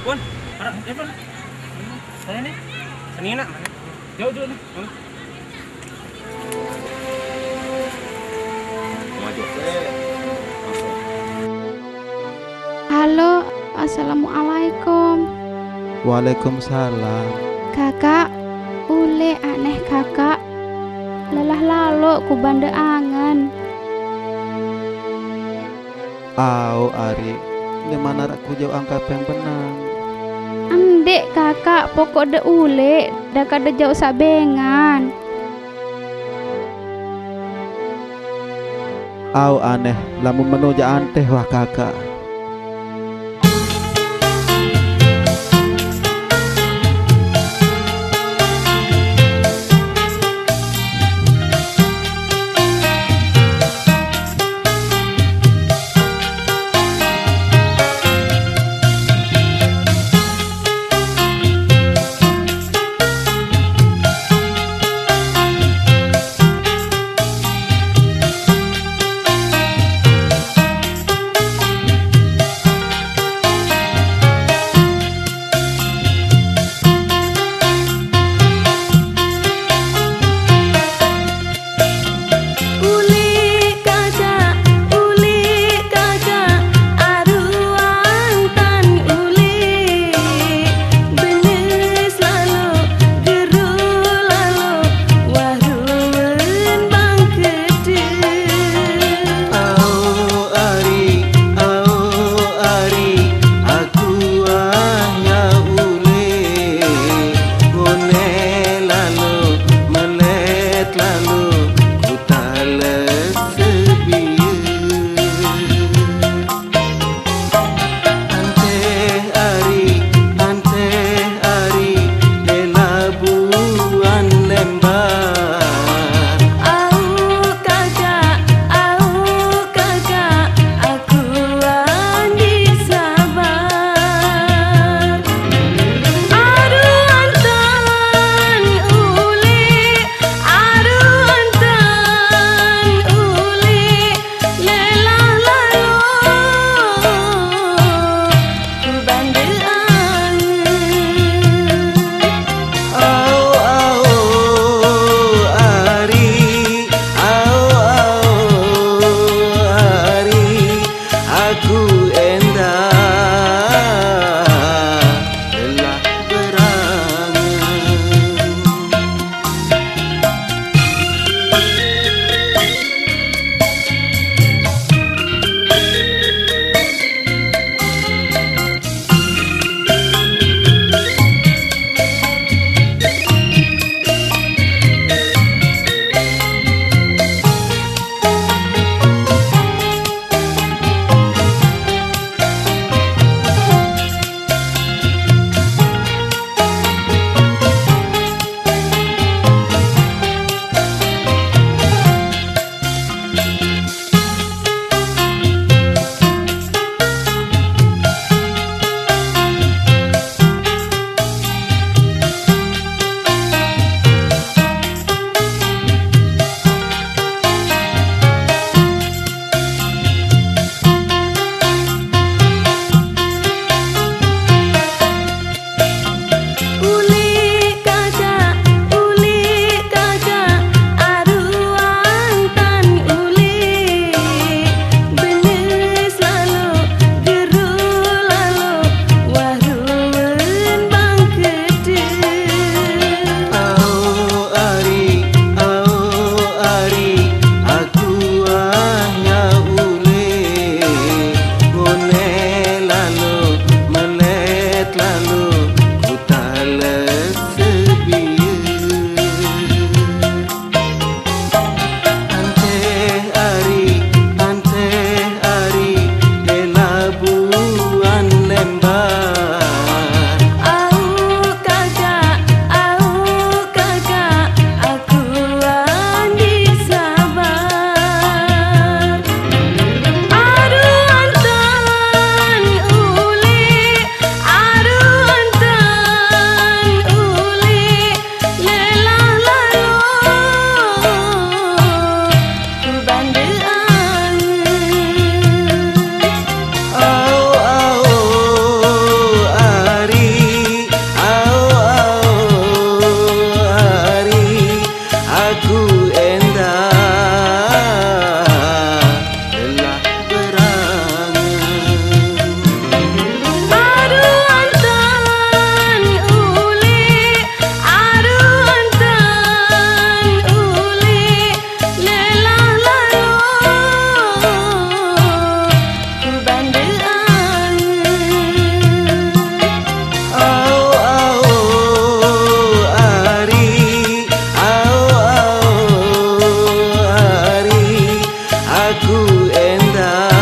Kun, para, ya pun. Sana nih. Sanina. Jauh jauh nih. Maju. Halo, assalamualaikum. Waalaikumsalam. Kakak, ule aneh kakak. Lelah lalu ku bande angan. Au Ari, gimana aku jauh angka yang benang? Andek kakak, pokok de ule, dah kada jauh sabengan. Au aneh, lamun menuja anteh wah kakak. and I.